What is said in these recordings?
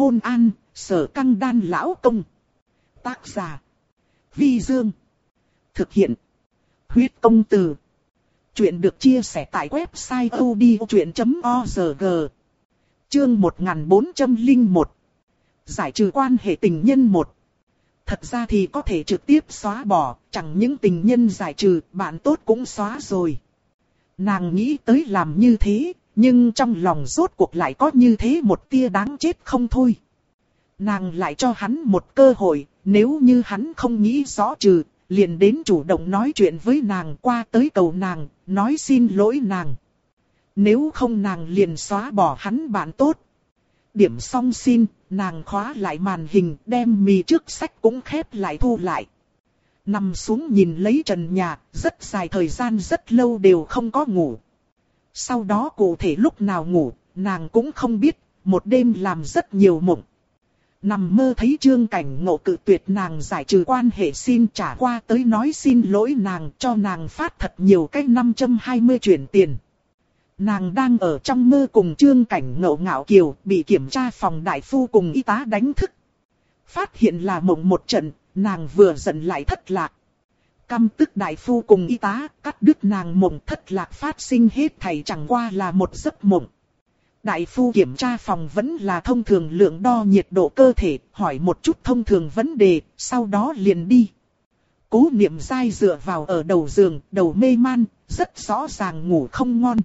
hôn an, sở căng đan lão công. Tác giả. Vi Dương. Thực hiện. Huyết công từ. Chuyện được chia sẻ tại website odchuyện.org. Chương 1401. Giải trừ quan hệ tình nhân 1. Thật ra thì có thể trực tiếp xóa bỏ, chẳng những tình nhân giải trừ, bạn tốt cũng xóa rồi. Nàng nghĩ tới làm như thế, nhưng trong lòng rốt cuộc lại có như thế một tia đáng chết không thôi. Nàng lại cho hắn một cơ hội, nếu như hắn không nghĩ rõ trừ, liền đến chủ động nói chuyện với nàng qua tới cầu nàng, nói xin lỗi nàng. Nếu không nàng liền xóa bỏ hắn bạn tốt. Điểm xong xin, nàng khóa lại màn hình, đem mì trước sách cũng khép lại thu lại. Nằm xuống nhìn lấy trần nhà, rất dài thời gian rất lâu đều không có ngủ. Sau đó cụ thể lúc nào ngủ, nàng cũng không biết, một đêm làm rất nhiều mộng. Nằm mơ thấy trương cảnh ngộ cự tuyệt nàng giải trừ quan hệ xin trả qua tới nói xin lỗi nàng cho nàng phát thật nhiều cách 520 chuyển tiền. Nàng đang ở trong mơ cùng trương cảnh ngộ ngạo kiều bị kiểm tra phòng đại phu cùng y tá đánh thức. Phát hiện là mộng một trận, nàng vừa giận lại thất lạc. Căm tức đại phu cùng y tá cắt đứt nàng mộng thất lạc phát sinh hết thảy chẳng qua là một giấc mộng. Đại phu kiểm tra phòng vẫn là thông thường lượng đo nhiệt độ cơ thể, hỏi một chút thông thường vấn đề, sau đó liền đi. Cố niệm dai dựa vào ở đầu giường, đầu mê man, rất rõ ràng ngủ không ngon.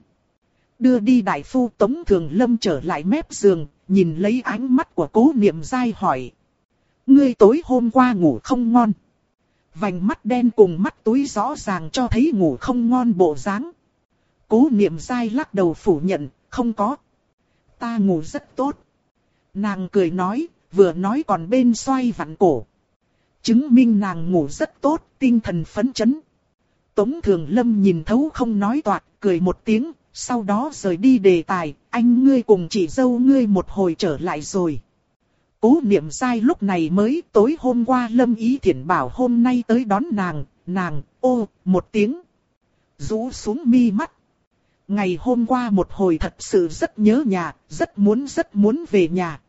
Đưa đi đại phu Tống Thường Lâm trở lại mép giường, nhìn lấy ánh mắt của cố niệm dai hỏi. Ngươi tối hôm qua ngủ không ngon. Vành mắt đen cùng mắt túi rõ ràng cho thấy ngủ không ngon bộ dáng. Cố niệm dai lắc đầu phủ nhận, không có. Ta ngủ rất tốt. Nàng cười nói, vừa nói còn bên xoay vặn cổ. Chứng minh nàng ngủ rất tốt, tinh thần phấn chấn. Tống Thường Lâm nhìn thấu không nói toạc, cười một tiếng, sau đó rời đi đề tài, anh ngươi cùng chị dâu ngươi một hồi trở lại rồi. Cố niệm sai lúc này mới tối hôm qua Lâm Ý Thiển bảo hôm nay tới đón nàng, nàng, ô, một tiếng. Rũ xuống mi mắt. Ngày hôm qua một hồi thật sự rất nhớ nhà, rất muốn rất muốn về nhà.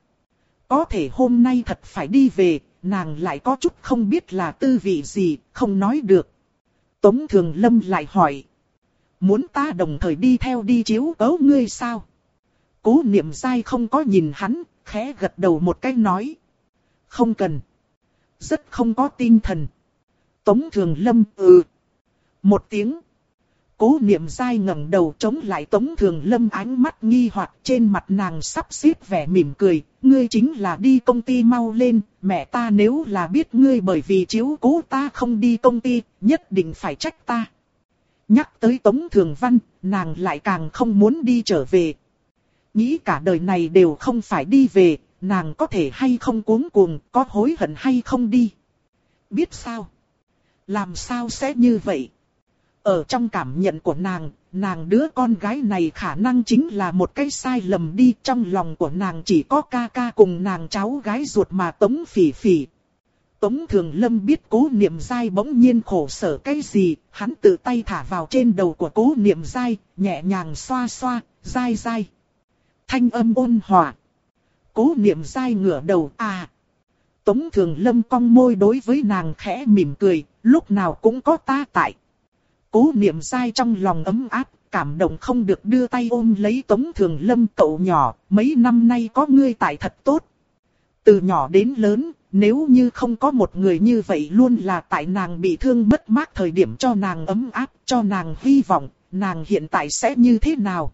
Có thể hôm nay thật phải đi về, nàng lại có chút không biết là tư vị gì, không nói được. Tống Thường Lâm lại hỏi. Muốn ta đồng thời đi theo đi chiếu cấu ngươi sao? Cố niệm dai không có nhìn hắn, khẽ gật đầu một cái nói. Không cần. Rất không có tinh thần. Tống Thường Lâm ừ. Một tiếng. Cố niệm dai ngẩng đầu chống lại Tống Thường Lâm ánh mắt nghi hoặc trên mặt nàng sắp xếp vẻ mỉm cười. Ngươi chính là đi công ty mau lên, mẹ ta nếu là biết ngươi bởi vì chiếu cố ta không đi công ty, nhất định phải trách ta. Nhắc tới Tống Thường Văn, nàng lại càng không muốn đi trở về. Nghĩ cả đời này đều không phải đi về, nàng có thể hay không cuống cuồng, có hối hận hay không đi. Biết sao? Làm sao sẽ như vậy? Ở trong cảm nhận của nàng, nàng đứa con gái này khả năng chính là một cái sai lầm đi. Trong lòng của nàng chỉ có ca ca cùng nàng cháu gái ruột mà tống phỉ phỉ. Tống Thường Lâm biết cố niệm dai bỗng nhiên khổ sở cái gì, hắn tự tay thả vào trên đầu của cố niệm dai, nhẹ nhàng xoa xoa, dai dai. Thanh âm ôn hòa. Cố niệm dai ngửa đầu, à. Tống Thường Lâm cong môi đối với nàng khẽ mỉm cười, lúc nào cũng có ta tại. Cố niệm dai trong lòng ấm áp, cảm động không được đưa tay ôm lấy Tống Thường Lâm cậu nhỏ, mấy năm nay có ngươi tại thật tốt. Từ nhỏ đến lớn, nếu như không có một người như vậy luôn là tại nàng bị thương mất mát thời điểm cho nàng ấm áp, cho nàng hy vọng, nàng hiện tại sẽ như thế nào?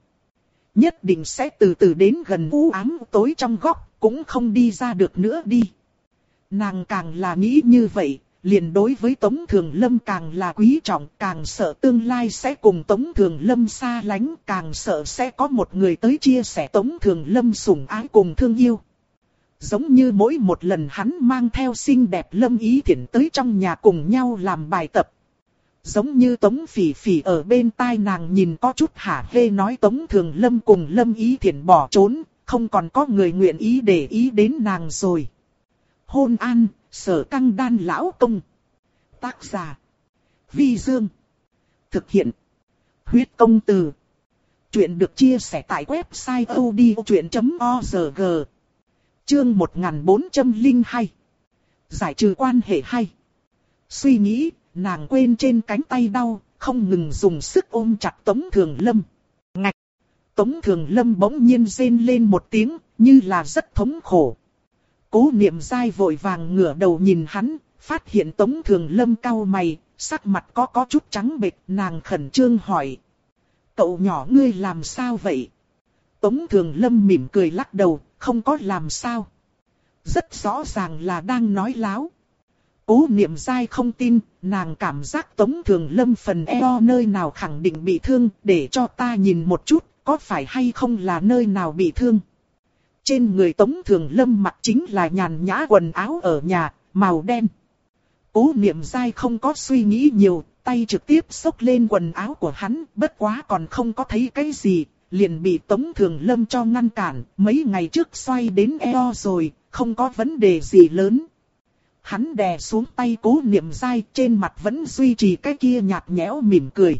Nhất định sẽ từ từ đến gần u ám tối trong góc, cũng không đi ra được nữa đi. Nàng càng là nghĩ như vậy, liền đối với Tống Thường Lâm càng là quý trọng, càng sợ tương lai sẽ cùng Tống Thường Lâm xa lánh, càng sợ sẽ có một người tới chia sẻ Tống Thường Lâm sủng ái cùng thương yêu. Giống như mỗi một lần hắn mang theo xinh đẹp Lâm Ý Thiển tới trong nhà cùng nhau làm bài tập. Giống như Tống Phỉ Phỉ ở bên tai nàng nhìn có chút hả hê nói Tống Thường Lâm cùng Lâm Ý Thiển bỏ trốn, không còn có người nguyện ý để ý đến nàng rồi. Hôn an, sở căng đan lão công. Tác giả. Vi Dương. Thực hiện. Huyết công từ. Chuyện được chia sẻ tại website odchuyện.org. Chương 1402 Giải trừ quan hệ hay. Suy nghĩ, nàng quên trên cánh tay đau, không ngừng dùng sức ôm chặt Tống Thường Lâm. Ngạch! Tống Thường Lâm bỗng nhiên rên lên một tiếng, như là rất thống khổ. Cố niệm dai vội vàng ngửa đầu nhìn hắn, phát hiện Tống Thường Lâm cau mày, sắc mặt có có chút trắng bệch, nàng khẩn trương hỏi. Cậu nhỏ ngươi làm sao vậy? Tống Thường Lâm mỉm cười lắc đầu, không có làm sao. Rất rõ ràng là đang nói láo. Cố niệm dai không tin, nàng cảm giác Tống Thường Lâm phần eo nơi nào khẳng định bị thương, để cho ta nhìn một chút, có phải hay không là nơi nào bị thương. Trên người Tống Thường Lâm mặc chính là nhàn nhã quần áo ở nhà, màu đen. Cố niệm dai không có suy nghĩ nhiều, tay trực tiếp xốc lên quần áo của hắn, bất quá còn không có thấy cái gì, liền bị Tống Thường Lâm cho ngăn cản, mấy ngày trước xoay đến eo rồi, không có vấn đề gì lớn. Hắn đè xuống tay cố niệm dai trên mặt vẫn duy trì cái kia nhạt nhẽo mỉm cười.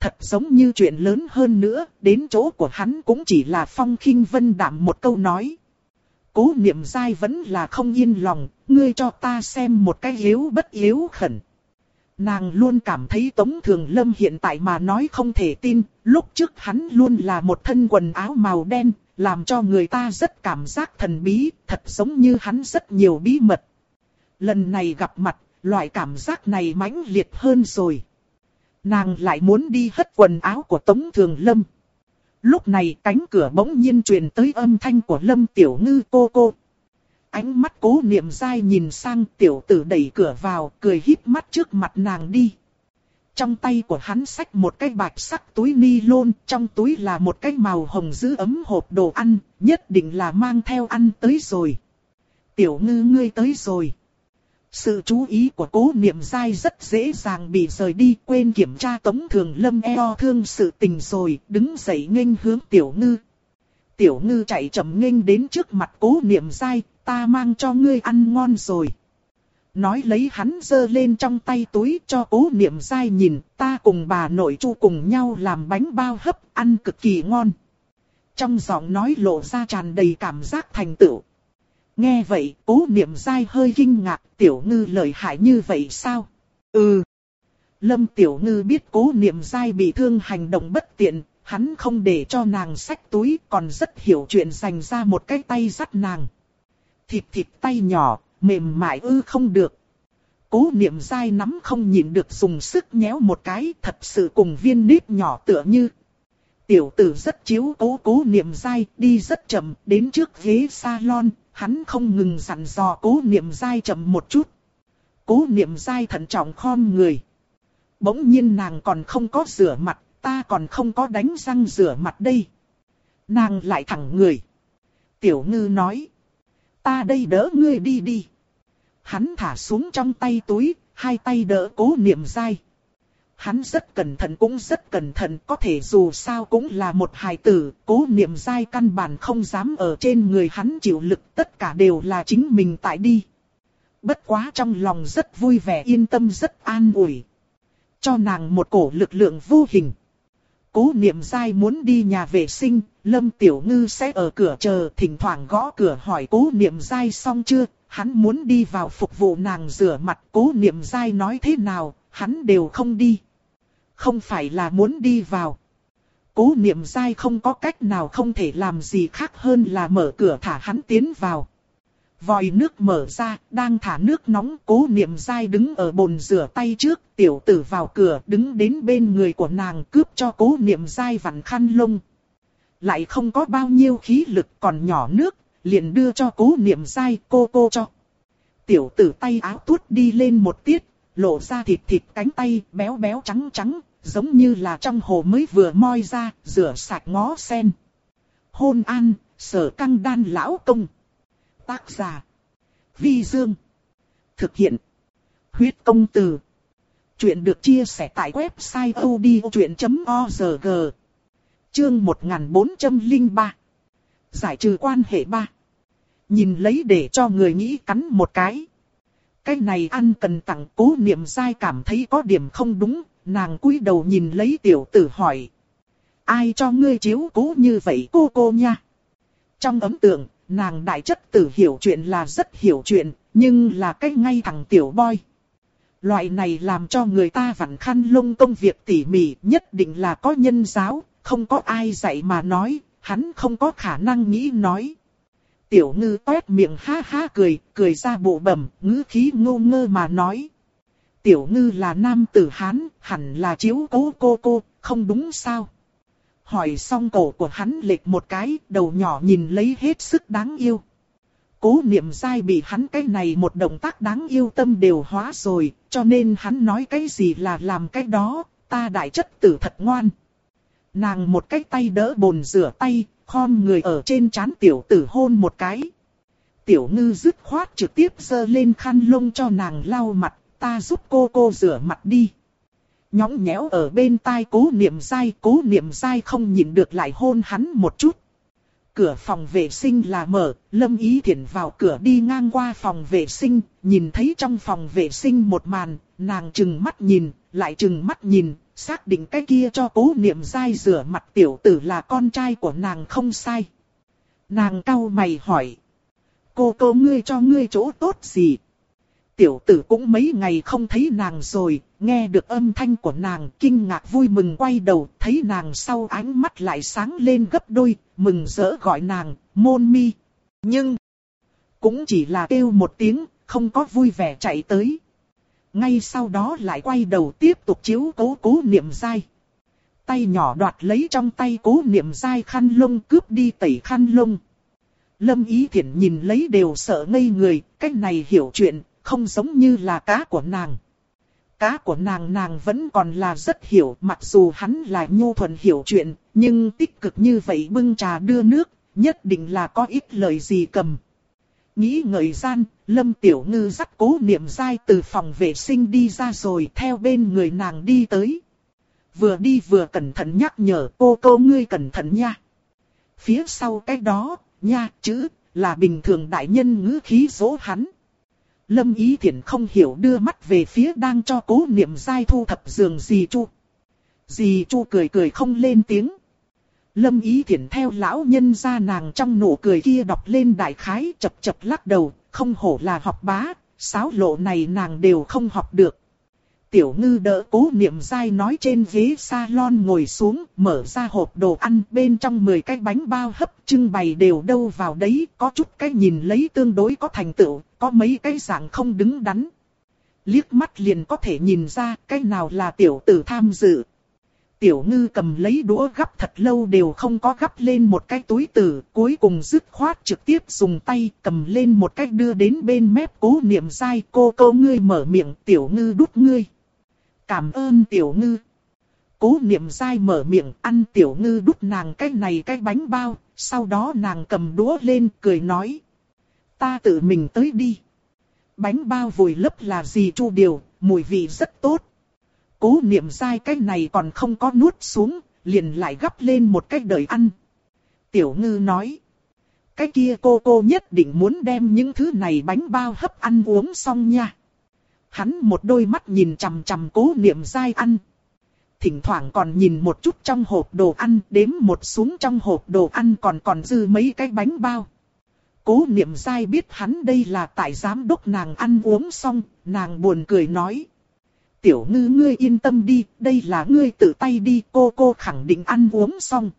Thật giống như chuyện lớn hơn nữa, đến chỗ của hắn cũng chỉ là phong khinh vân đạm một câu nói. Cố niệm dai vẫn là không yên lòng, ngươi cho ta xem một cái yếu bất yếu khẩn. Nàng luôn cảm thấy Tống Thường Lâm hiện tại mà nói không thể tin, lúc trước hắn luôn là một thân quần áo màu đen, làm cho người ta rất cảm giác thần bí, thật giống như hắn rất nhiều bí mật. Lần này gặp mặt, loại cảm giác này mãnh liệt hơn rồi. Nàng lại muốn đi hất quần áo của Tống Thường Lâm. Lúc này cánh cửa bỗng nhiên truyền tới âm thanh của Lâm Tiểu Ngư cô cô. Ánh mắt cố niệm dai nhìn sang tiểu tử đẩy cửa vào, cười híp mắt trước mặt nàng đi. Trong tay của hắn xách một cái bạch sắc túi ni lôn, trong túi là một cái màu hồng giữ ấm hộp đồ ăn, nhất định là mang theo ăn tới rồi. Tiểu ngư ngươi tới rồi. Sự chú ý của cố niệm dai rất dễ dàng bị rời đi quên kiểm tra tống thường lâm eo thương sự tình rồi, đứng dậy nghênh hướng tiểu ngư. Tiểu ngư chạy chậm nghênh đến trước mặt cố niệm dai, ta mang cho ngươi ăn ngon rồi. Nói lấy hắn giơ lên trong tay túi cho cố niệm dai nhìn, ta cùng bà nội chu cùng nhau làm bánh bao hấp, ăn cực kỳ ngon. Trong giọng nói lộ ra tràn đầy cảm giác thành tựu. Nghe vậy, cố niệm dai hơi kinh ngạc, tiểu ngư lợi hại như vậy sao? Ừ. Lâm tiểu ngư biết cố niệm dai bị thương hành động bất tiện, hắn không để cho nàng xách túi, còn rất hiểu chuyện dành ra một cái tay dắt nàng. Thịt thịt tay nhỏ, mềm mại ư không được. Cố niệm dai nắm không nhịn được dùng sức nhéo một cái, thật sự cùng viên nếp nhỏ tựa như. Tiểu tử rất chiếu cố cố niệm dai, đi rất chậm, đến trước ghế salon, hắn không ngừng dặn dò cố niệm dai chậm một chút. Cố niệm dai thận trọng khom người. Bỗng nhiên nàng còn không có rửa mặt, ta còn không có đánh răng rửa mặt đây. Nàng lại thẳng người. Tiểu ngư nói. Ta đây đỡ ngươi đi đi. Hắn thả xuống trong tay túi, hai tay đỡ cố niệm dai. Hắn rất cẩn thận cũng rất cẩn thận, có thể dù sao cũng là một hài tử, cố niệm dai căn bản không dám ở trên người hắn chịu lực, tất cả đều là chính mình tại đi. Bất quá trong lòng rất vui vẻ yên tâm rất an ủi. Cho nàng một cổ lực lượng vô hình. Cố niệm dai muốn đi nhà vệ sinh, Lâm Tiểu Ngư sẽ ở cửa chờ, thỉnh thoảng gõ cửa hỏi cố niệm dai xong chưa, hắn muốn đi vào phục vụ nàng rửa mặt, cố niệm dai nói thế nào, hắn đều không đi. Không phải là muốn đi vào. Cố niệm dai không có cách nào không thể làm gì khác hơn là mở cửa thả hắn tiến vào. Vòi nước mở ra, đang thả nước nóng, cố niệm dai đứng ở bồn rửa tay trước, tiểu tử vào cửa, đứng đến bên người của nàng cướp cho cố niệm dai vặn khăn lông. Lại không có bao nhiêu khí lực còn nhỏ nước, liền đưa cho cố niệm dai cô cô cho. Tiểu tử tay áo tuốt đi lên một tiết, lộ ra thịt thịt cánh tay béo béo trắng trắng, giống như là trong hồ mới vừa moi ra, rửa sạch ngó sen. Hôn an, sở căng đan lão công. Tác giả. Vi Dương. Thực hiện. Huyết công từ. Chuyện được chia sẻ tại website odchuyện.org. Chương 1403. Giải trừ quan hệ 3. Nhìn lấy để cho người nghĩ cắn một cái. Cái này ăn cần tặng cố niệm dai cảm thấy có điểm không đúng, nàng cúi đầu nhìn lấy tiểu tử hỏi. Ai cho ngươi chiếu cố như vậy cô cô nha? Trong ấm tượng, nàng đại chất tử hiểu chuyện là rất hiểu chuyện, nhưng là cái ngay thẳng tiểu boy. Loại này làm cho người ta vặn khăn lông công việc tỉ mỉ nhất định là có nhân giáo, không có ai dạy mà nói, hắn không có khả năng nghĩ nói. Tiểu ngư toét miệng ha ha cười, cười ra bộ bẩm, ngữ khí ngô ngơ mà nói. Tiểu ngư là nam tử Hán, hẳn là chiếu cố cô cô, không đúng sao? Hỏi xong cổ của hắn lệch một cái, đầu nhỏ nhìn lấy hết sức đáng yêu. Cố niệm dai bị hắn cái này một động tác đáng yêu tâm đều hóa rồi, cho nên hắn nói cái gì là làm cái đó, ta đại chất tử thật ngoan. Nàng một cái tay đỡ bồn rửa tay, khom người ở trên chán tiểu tử hôn một cái. Tiểu ngư dứt khoát trực tiếp dơ lên khăn lông cho nàng lau mặt, ta giúp cô cô rửa mặt đi. Nhõng nhẽo ở bên tai cố niệm dai, cố niệm dai không nhịn được lại hôn hắn một chút. Cửa phòng vệ sinh là mở, Lâm Ý Thiển vào cửa đi ngang qua phòng vệ sinh, nhìn thấy trong phòng vệ sinh một màn, nàng chừng mắt nhìn, lại chừng mắt nhìn, xác định cái kia cho cố niệm dai rửa mặt tiểu tử là con trai của nàng không sai. Nàng cau mày hỏi. Cô cô ngươi cho ngươi chỗ tốt gì? Tiểu tử cũng mấy ngày không thấy nàng rồi, nghe được âm thanh của nàng kinh ngạc vui mừng quay đầu, thấy nàng sau ánh mắt lại sáng lên gấp đôi, mừng rỡ gọi nàng, môn mi. Nhưng, cũng chỉ là kêu một tiếng, không có vui vẻ chạy tới. Ngay sau đó lại quay đầu tiếp tục chiếu cố cố niệm dai. Tay nhỏ đoạt lấy trong tay cố niệm dai khăn lông cướp đi tẩy khăn lông. Lâm Ý Thiển nhìn lấy đều sợ ngây người, cách này hiểu chuyện, không giống như là cá của nàng. Cá của nàng nàng vẫn còn là rất hiểu, mặc dù hắn là nhu thuần hiểu chuyện, nhưng tích cực như vậy bưng trà đưa nước, nhất định là có ít lời gì cầm. Nghĩ ngợi gian, Lâm Tiểu Ngư dắt cố niệm dai từ phòng vệ sinh đi ra rồi theo bên người nàng đi tới. Vừa đi vừa cẩn thận nhắc nhở cô cô ngươi cẩn thận nha. Phía sau cái đó, nha, chữ, là bình thường đại nhân ngữ khí dỗ hắn. Lâm Ý Thiển không hiểu đưa mắt về phía đang cho cố niệm dai thu thập giường dì Chu. Dì Chu cười cười không lên tiếng. Lâm Ý Thiển theo lão nhân ra nàng trong nụ cười kia đọc lên đại khái chập chập lắc đầu, không hổ là học bá, sáo lộ này nàng đều không học được. Tiểu ngư đỡ cố niệm dai nói trên ghế salon ngồi xuống, mở ra hộp đồ ăn bên trong 10 cái bánh bao hấp trưng bày đều đâu vào đấy, có chút cái nhìn lấy tương đối có thành tựu, có mấy cái dạng không đứng đắn. Liếc mắt liền có thể nhìn ra cái nào là tiểu tử tham dự. Tiểu ngư cầm lấy đũa gắp thật lâu đều không có gắp lên một cái túi tử, cuối cùng dứt khoát trực tiếp dùng tay cầm lên một cái đưa đến bên mép cố niệm dai cô câu ngươi mở miệng tiểu ngư đút ngươi. Cảm ơn tiểu ngư. Cố niệm dai mở miệng ăn tiểu ngư đút nàng cái này cái bánh bao, sau đó nàng cầm đũa lên cười nói. Ta tự mình tới đi. Bánh bao vùi lấp là gì chu điều, mùi vị rất tốt. Cố niệm dai cái này còn không có nuốt xuống, liền lại gắp lên một cái đời ăn. Tiểu ngư nói. Cái kia cô cô nhất định muốn đem những thứ này bánh bao hấp ăn uống xong nha. Hắn một đôi mắt nhìn chằm chằm cố niệm dai ăn. Thỉnh thoảng còn nhìn một chút trong hộp đồ ăn, đếm một xuống trong hộp đồ ăn còn còn dư mấy cái bánh bao. Cố niệm dai biết hắn đây là tại giám đốc nàng ăn uống xong, nàng buồn cười nói. Tiểu ngư ngươi yên tâm đi, đây là ngươi tự tay đi, cô cô khẳng định ăn uống xong.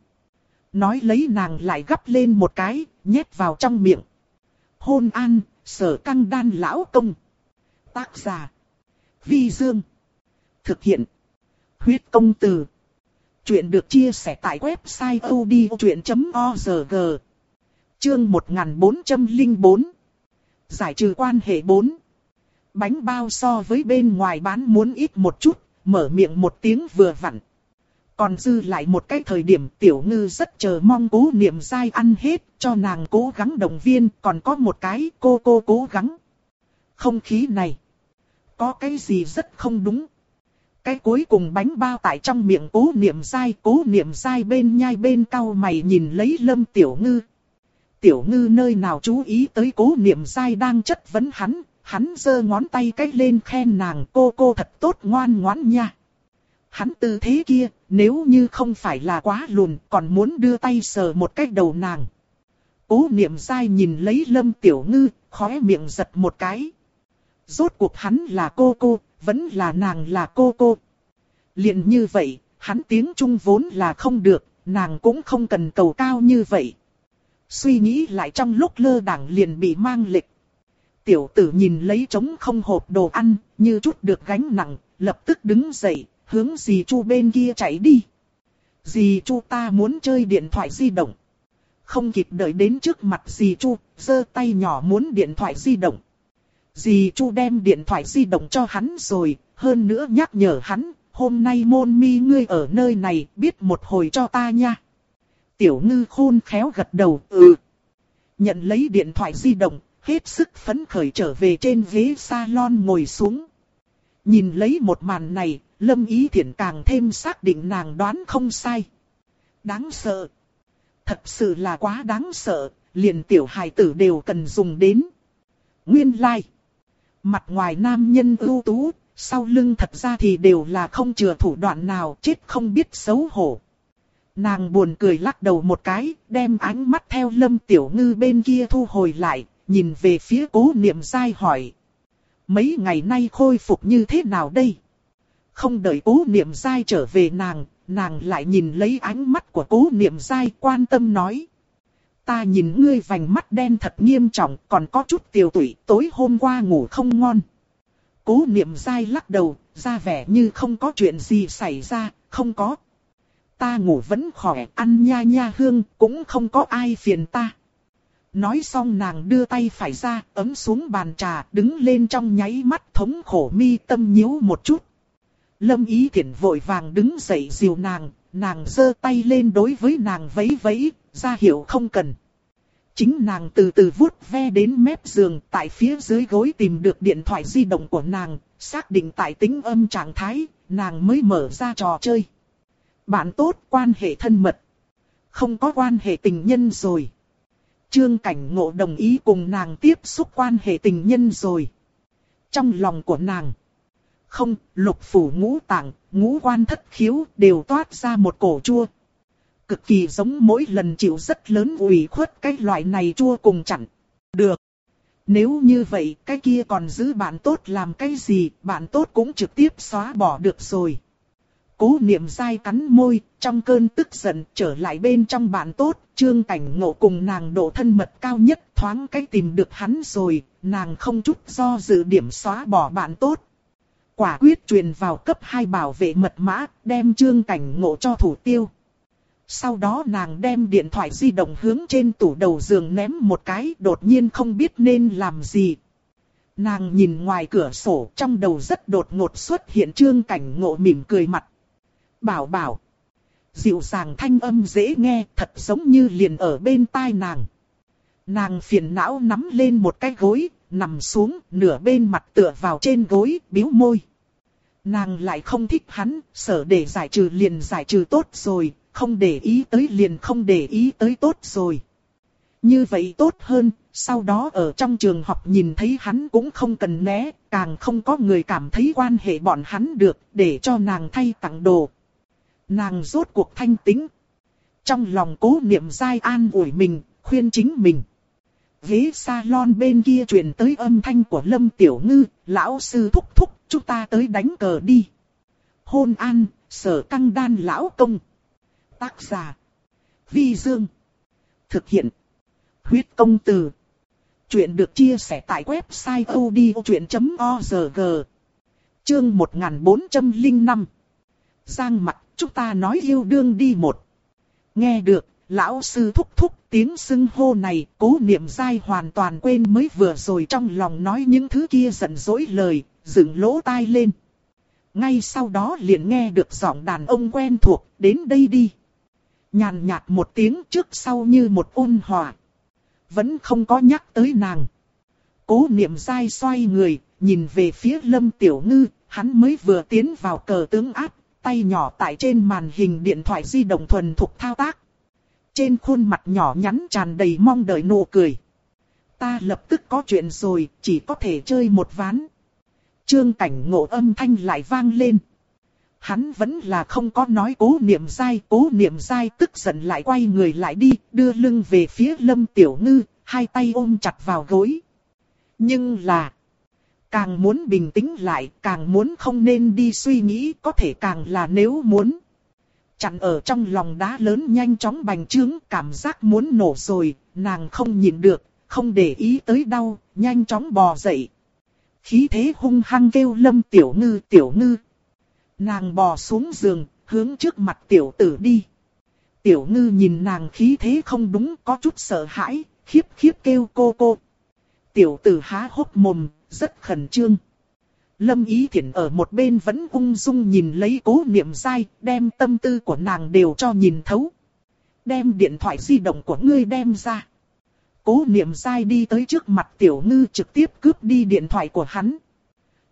Nói lấy nàng lại gấp lên một cái, nhét vào trong miệng. Hôn an, sở căng đan lão công. Tác giả. Vi Dương. Thực hiện. Huyết công từ. Chuyện được chia sẻ tại website odchuyện.org. Chương 1404. Giải trừ quan hệ 4. Bánh bao so với bên ngoài bán muốn ít một chút, mở miệng một tiếng vừa vặn. Còn dư lại một cái thời điểm tiểu ngư rất chờ mong cố niệm dai ăn hết, cho nàng cố gắng động viên, còn có một cái cô cô cố gắng. Không khí này, có cái gì rất không đúng. Cái cuối cùng bánh bao tại trong miệng cố niệm dai, cố niệm dai bên nhai bên cau mày nhìn lấy lâm tiểu ngư. Tiểu ngư nơi nào chú ý tới cố niệm dai đang chất vấn hắn, hắn giơ ngón tay cách lên khen nàng cô cô thật tốt ngoan ngoãn nha. Hắn tư thế kia, nếu như không phải là quá lùn, còn muốn đưa tay sờ một cách đầu nàng. Cố niệm dai nhìn lấy lâm tiểu ngư, khóe miệng giật một cái. Rốt cuộc hắn là cô cô, vẫn là nàng là cô cô. liền như vậy, hắn tiếng Trung vốn là không được, nàng cũng không cần cầu cao như vậy. Suy nghĩ lại trong lúc lơ đảng liền bị mang lịch. Tiểu tử nhìn lấy trống không hộp đồ ăn, như chút được gánh nặng, lập tức đứng dậy, hướng dì chu bên kia chạy đi. Dì chu ta muốn chơi điện thoại di động. Không kịp đợi đến trước mặt dì chu, giơ tay nhỏ muốn điện thoại di động. Dì chu đem điện thoại di động cho hắn rồi, hơn nữa nhắc nhở hắn, hôm nay môn mi ngươi ở nơi này, biết một hồi cho ta nha. Tiểu ngư khôn khéo gật đầu, ừ. Nhận lấy điện thoại di động, hết sức phấn khởi trở về trên ghế salon ngồi xuống. Nhìn lấy một màn này, Lâm Ý Thiển càng thêm xác định nàng đoán không sai. Đáng sợ. Thật sự là quá đáng sợ, liền tiểu hài tử đều cần dùng đến. Nguyên lai. Like. Mặt ngoài nam nhân ưu tú, sau lưng thật ra thì đều là không chừa thủ đoạn nào chết không biết xấu hổ. Nàng buồn cười lắc đầu một cái, đem ánh mắt theo lâm tiểu ngư bên kia thu hồi lại, nhìn về phía cố niệm dai hỏi. Mấy ngày nay khôi phục như thế nào đây? Không đợi cố niệm dai trở về nàng, nàng lại nhìn lấy ánh mắt của cố niệm dai quan tâm nói. Ta nhìn ngươi vành mắt đen thật nghiêm trọng, còn có chút tiêu tụy, tối hôm qua ngủ không ngon. Cố niệm dai lắc đầu, ra vẻ như không có chuyện gì xảy ra, không có. Ta ngủ vẫn khỏe, ăn nha nha hương, cũng không có ai phiền ta. Nói xong nàng đưa tay phải ra, ấm xuống bàn trà, đứng lên trong nháy mắt thống khổ mi tâm nhíu một chút. Lâm ý thiện vội vàng đứng dậy dìu nàng, nàng giơ tay lên đối với nàng vẫy vẫy, ra hiệu không cần. Chính nàng từ từ vuốt ve đến mép giường, tại phía dưới gối tìm được điện thoại di động của nàng, xác định tại tính âm trạng thái, nàng mới mở ra trò chơi. Bạn tốt, quan hệ thân mật. Không có quan hệ tình nhân rồi. Trương Cảnh Ngộ đồng ý cùng nàng tiếp xúc quan hệ tình nhân rồi. Trong lòng của nàng. Không, lục phủ ngũ tạng, ngũ quan thất khiếu đều toát ra một cổ chua. Cực kỳ giống mỗi lần chịu rất lớn ủy khuất cái loại này chua cùng chặn. Được. Nếu như vậy cái kia còn giữ bạn tốt làm cái gì, bạn tốt cũng trực tiếp xóa bỏ được rồi. Cố niệm dai cắn môi, trong cơn tức giận trở lại bên trong bạn tốt, trương cảnh ngộ cùng nàng độ thân mật cao nhất thoáng cách tìm được hắn rồi, nàng không chút do dự điểm xóa bỏ bạn tốt. Quả quyết truyền vào cấp 2 bảo vệ mật mã, đem trương cảnh ngộ cho thủ tiêu. Sau đó nàng đem điện thoại di động hướng trên tủ đầu giường ném một cái đột nhiên không biết nên làm gì. Nàng nhìn ngoài cửa sổ trong đầu rất đột ngột xuất hiện trương cảnh ngộ mỉm cười mặt. Bảo bảo. Dịu dàng thanh âm dễ nghe thật giống như liền ở bên tai nàng. Nàng phiền não nắm lên một cái gối, nằm xuống, nửa bên mặt tựa vào trên gối, biếu môi. Nàng lại không thích hắn, sợ để giải trừ liền giải trừ tốt rồi, không để ý tới liền không để ý tới tốt rồi. Như vậy tốt hơn, sau đó ở trong trường học nhìn thấy hắn cũng không cần né, càng không có người cảm thấy quan hệ bọn hắn được, để cho nàng thay tặng đồ. Nàng rốt cuộc thanh tĩnh Trong lòng cố niệm dai an ủi mình, khuyên chính mình. Ghế salon bên kia truyền tới âm thanh của Lâm Tiểu Ngư, lão sư thúc thúc, chúng ta tới đánh cờ đi. Hôn an, sở căng đan lão công. Tác giả. Vi Dương. Thực hiện. Huyết công từ. Chuyện được chia sẻ tại website odchuyện.org. Chương 1405. Giang mặt, chúng ta nói yêu đương đi một. Nghe được, lão sư thúc thúc tiếng xưng hô này, cố niệm dai hoàn toàn quên mới vừa rồi trong lòng nói những thứ kia giận dỗi lời, dựng lỗ tai lên. Ngay sau đó liền nghe được giọng đàn ông quen thuộc, đến đây đi. Nhàn nhạt một tiếng trước sau như một ôn hòa. Vẫn không có nhắc tới nàng. Cố niệm dai xoay người, nhìn về phía lâm tiểu ngư, hắn mới vừa tiến vào cờ tướng áp, tay nhỏ tại trên màn hình điện thoại di động thuần thục thao tác. Trên khuôn mặt nhỏ nhắn tràn đầy mong đợi nụ cười. Ta lập tức có chuyện rồi, chỉ có thể chơi một ván. Trương cảnh ngộ âm thanh lại vang lên. hắn vẫn là không có nói cố niệm dai. Cố niệm dai tức giận lại quay người lại đi, đưa lưng về phía lâm tiểu ngư, hai tay ôm chặt vào gối. Nhưng là, càng muốn bình tĩnh lại, càng muốn không nên đi suy nghĩ, có thể càng là nếu muốn. Chặn ở trong lòng đá lớn nhanh chóng bành trướng, cảm giác muốn nổ rồi, nàng không nhìn được, không để ý tới đau, nhanh chóng bò dậy. Khí thế hung hăng kêu lâm tiểu ngư tiểu ngư. Nàng bò xuống giường, hướng trước mặt tiểu tử đi. Tiểu ngư nhìn nàng khí thế không đúng có chút sợ hãi, khiếp khiếp kêu cô cô. Tiểu tử há hốc mồm, rất khẩn trương. Lâm Ý Thiển ở một bên vẫn ung dung nhìn lấy cố niệm dai, đem tâm tư của nàng đều cho nhìn thấu. Đem điện thoại di động của ngươi đem ra. Cố niệm dai đi tới trước mặt tiểu ngư trực tiếp cướp đi điện thoại của hắn.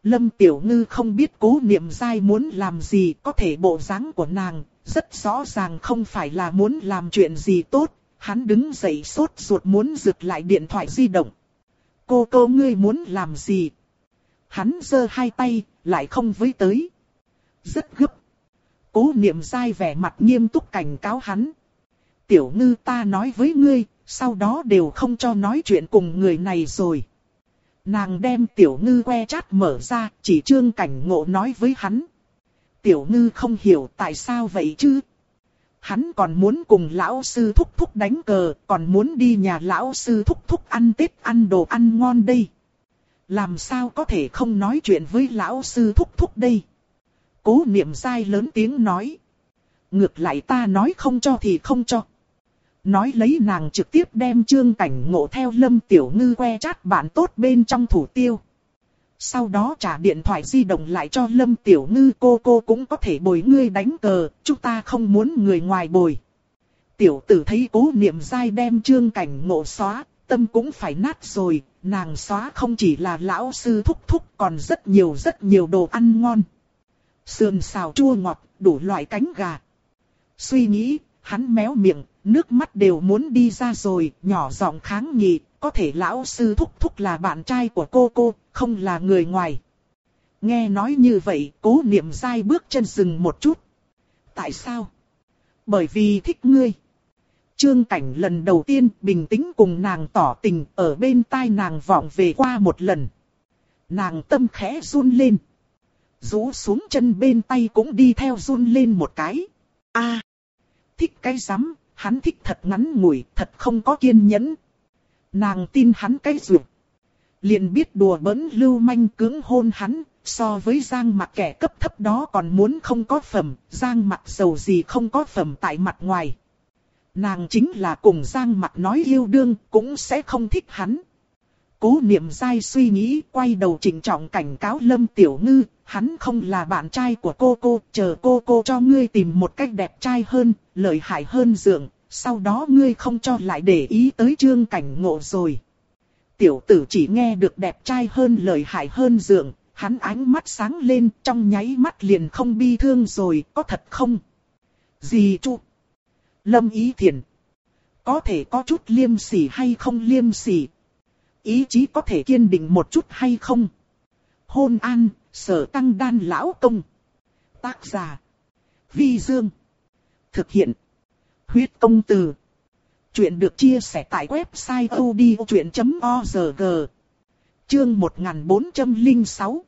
Lâm tiểu ngư không biết cố niệm dai muốn làm gì có thể bộ dáng của nàng, rất rõ ràng không phải là muốn làm chuyện gì tốt. Hắn đứng dậy sốt ruột muốn giựt lại điện thoại di động. Cô cô ngươi muốn làm gì? Hắn giơ hai tay, lại không với tới. Rất gấp. Cố niệm dai vẻ mặt nghiêm túc cảnh cáo hắn. Tiểu ngư ta nói với ngươi, sau đó đều không cho nói chuyện cùng người này rồi. Nàng đem tiểu ngư que chát mở ra, chỉ trương cảnh ngộ nói với hắn. Tiểu ngư không hiểu tại sao vậy chứ. Hắn còn muốn cùng lão sư thúc thúc đánh cờ, còn muốn đi nhà lão sư thúc thúc ăn tết ăn đồ ăn ngon đây. Làm sao có thể không nói chuyện với lão sư thúc thúc đây. Cố niệm dai lớn tiếng nói. Ngược lại ta nói không cho thì không cho. Nói lấy nàng trực tiếp đem trương cảnh ngộ theo lâm tiểu ngư que chát bạn tốt bên trong thủ tiêu. Sau đó trả điện thoại di động lại cho lâm tiểu ngư cô cô cũng có thể bồi ngươi đánh cờ, chúng ta không muốn người ngoài bồi. Tiểu tử thấy cố niệm dai đem trương cảnh ngộ xóa, tâm cũng phải nát rồi, nàng xóa không chỉ là lão sư thúc thúc còn rất nhiều rất nhiều đồ ăn ngon. Sườn xào chua ngọt, đủ loại cánh gà. Suy nghĩ, hắn méo miệng, nước mắt đều muốn đi ra rồi, nhỏ giọng kháng nghị, có thể lão sư thúc thúc là bạn trai của cô cô, không là người ngoài. Nghe nói như vậy, cố niệm dai bước chân dừng một chút. Tại sao? Bởi vì thích ngươi. Trương Cảnh lần đầu tiên bình tĩnh cùng nàng tỏ tình ở bên tai nàng vọng về qua một lần. Nàng tâm khẽ run lên. Rũ xuống chân bên tay cũng đi theo run lên một cái. a thích cái rắm hắn thích thật ngắn ngủi, thật không có kiên nhẫn. Nàng tin hắn cái ruột. Liền biết đùa bỡn lưu manh cứng hôn hắn, so với giang mặt kẻ cấp thấp đó còn muốn không có phẩm, giang mặt giàu gì không có phẩm tại mặt ngoài. Nàng chính là cùng giang mặt nói yêu đương, cũng sẽ không thích hắn. Cố niệm dai suy nghĩ, quay đầu chỉnh trọng cảnh cáo Lâm Tiểu Ngư, hắn không là bạn trai của cô cô, chờ cô cô cho ngươi tìm một cách đẹp trai hơn, lợi hại hơn dượng, sau đó ngươi không cho lại để ý tới trương cảnh ngộ rồi. Tiểu tử chỉ nghe được đẹp trai hơn lời hại hơn dượng, hắn ánh mắt sáng lên trong nháy mắt liền không bi thương rồi, có thật không? Gì chu? Lâm ý thiền. Có thể có chút liêm sỉ hay không liêm sỉ? Ý chí có thể kiên định một chút hay không? Hôn an, sở tăng đan lão công. Tác giả. Vi Dương. Thực hiện. Huyết công từ. Chuyện được chia sẻ tại website odchuyện.org. Chương 1406.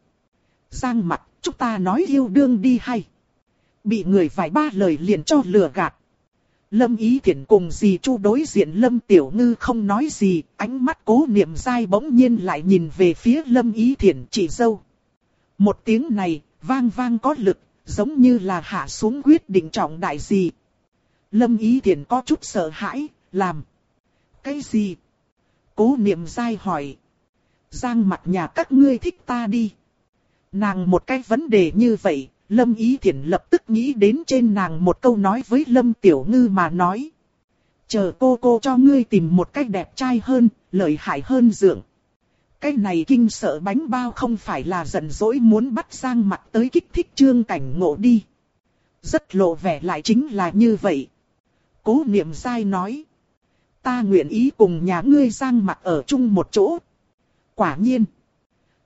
Giang mặt, chúng ta nói yêu đương đi hay. Bị người vài ba lời liền cho lừa gạt. Lâm Ý Thiển cùng dì Chu đối diện Lâm Tiểu Ngư không nói gì, ánh mắt cố niệm dai bỗng nhiên lại nhìn về phía Lâm Ý Thiển chị dâu. Một tiếng này, vang vang có lực, giống như là hạ xuống quyết định trọng đại gì. Lâm Ý Thiển có chút sợ hãi, làm. Cái gì? Cố niệm dai hỏi. Giang mặt nhà các ngươi thích ta đi. Nàng một cái vấn đề như vậy, Lâm Ý Thiển lập tức nghĩ đến trên nàng một câu nói với Lâm Tiểu Ngư mà nói. Chờ cô cô cho ngươi tìm một cách đẹp trai hơn, lợi hại hơn dưỡng. Cái này kinh sợ bánh bao không phải là giận dỗi muốn bắt Giang mặt tới kích thích trương cảnh ngộ đi. Rất lộ vẻ lại chính là như vậy. Cố niệm sai nói. Ta nguyện ý cùng nhà ngươi Giang mặt ở chung một chỗ. Quả nhiên.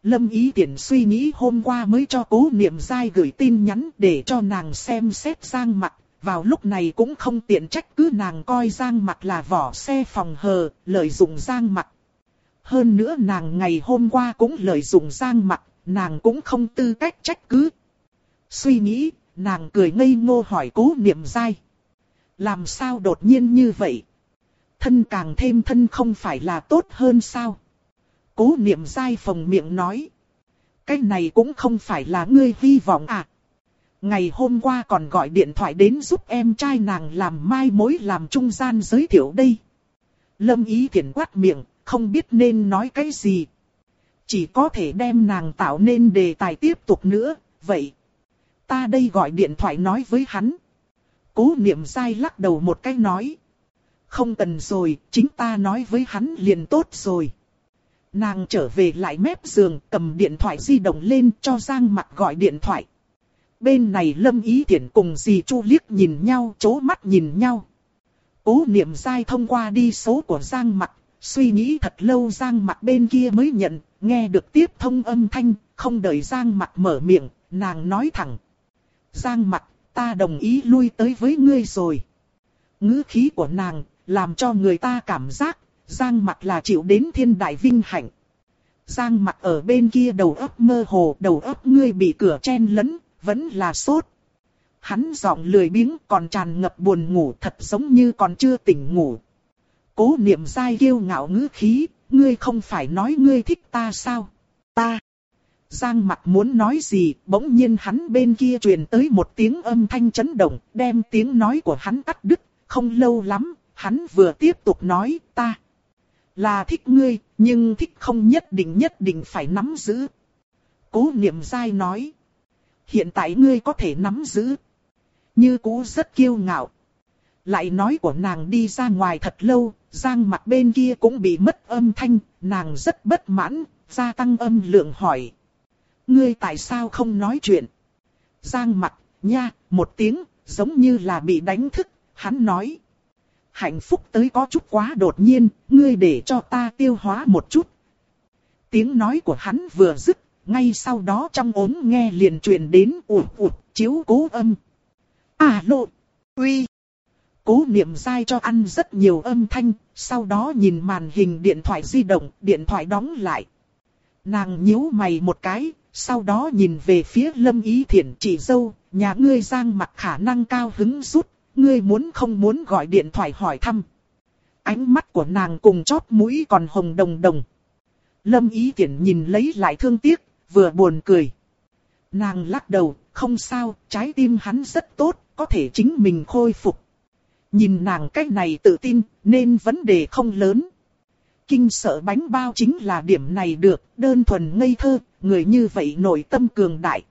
Lâm Ý Tiễn suy nghĩ hôm qua mới cho cố niệm dai gửi tin nhắn để cho nàng xem xét Giang mặt. Vào lúc này cũng không tiện trách cứ nàng coi Giang mặt là vỏ xe phòng hờ, lợi dụng Giang mặt. Hơn nữa nàng ngày hôm qua cũng lợi dụng Giang mặt, nàng cũng không tư cách trách cứ. Suy nghĩ, nàng cười ngây ngô hỏi cố niệm dai. Làm sao đột nhiên như vậy? Thân càng thêm thân không phải là tốt hơn sao? Cố niệm dai phồng miệng nói. Cái này cũng không phải là ngươi hy vọng à. Ngày hôm qua còn gọi điện thoại đến giúp em trai nàng làm mai mối làm trung gian giới thiệu đây. Lâm ý thiện quát miệng, không biết nên nói cái gì. Chỉ có thể đem nàng tạo nên đề tài tiếp tục nữa, vậy. Ta đây gọi điện thoại nói với hắn. Cố niệm dai lắc đầu một cái nói. Không cần rồi, chính ta nói với hắn liền tốt rồi. Nàng trở về lại mép giường, cầm điện thoại di động lên cho Giang mặt gọi điện thoại. Bên này Lâm Ý Thiển cùng dì Chu liếc nhìn nhau, chố mắt nhìn nhau. Cố niệm dai thông qua đi số của Giang mặt, suy nghĩ thật lâu Giang mặt bên kia mới nhận, nghe được tiếp thông âm thanh, không đợi Giang mặt mở miệng, nàng nói thẳng. Giang mặt, ta đồng ý lui tới với ngươi rồi. ngữ khí của nàng, làm cho người ta cảm giác, Giang mặt là chịu đến thiên đại vinh hạnh. Giang mặt ở bên kia đầu óc mơ hồ, đầu óc ngươi bị cửa chen lấn, vẫn là sốt. Hắn giọng lười biếng còn tràn ngập buồn ngủ thật giống như còn chưa tỉnh ngủ. Cố niệm dai kêu ngạo ngữ khí, ngươi không phải nói ngươi thích ta sao? Ta. Giang mặt muốn nói gì, bỗng nhiên hắn bên kia truyền tới một tiếng âm thanh chấn động, đem tiếng nói của hắn cắt đứt, không lâu lắm, hắn vừa tiếp tục nói, ta là thích ngươi, nhưng thích không nhất định nhất định phải nắm giữ. Cố niệm dai nói, hiện tại ngươi có thể nắm giữ. Như cũ rất kiêu ngạo. Lại nói của nàng đi ra ngoài thật lâu, giang mặt bên kia cũng bị mất âm thanh, nàng rất bất mãn, gia tăng âm lượng hỏi. Ngươi tại sao không nói chuyện? Giang mặt, nha, một tiếng, giống như là bị đánh thức, hắn nói. Hạnh phúc tới có chút quá đột nhiên, ngươi để cho ta tiêu hóa một chút. Tiếng nói của hắn vừa dứt, ngay sau đó trong ốm nghe liền truyền đến ụt ụt chiếu cố âm. À lộ, uy. Cố niệm dai cho ăn rất nhiều âm thanh, sau đó nhìn màn hình điện thoại di động, điện thoại đóng lại. Nàng nhíu mày một cái, sau đó nhìn về phía lâm ý thiện chỉ dâu, nhà ngươi giang mặt khả năng cao hứng rút, ngươi muốn không muốn gọi điện thoại hỏi thăm. Ánh mắt của nàng cùng chót mũi còn hồng đồng đồng. Lâm ý tiện nhìn lấy lại thương tiếc, vừa buồn cười. Nàng lắc đầu, không sao, trái tim hắn rất tốt, có thể chính mình khôi phục. Nhìn nàng cách này tự tin, nên vấn đề không lớn. Kinh sợ bánh bao chính là điểm này được, đơn thuần ngây thơ, người như vậy nội tâm cường đại.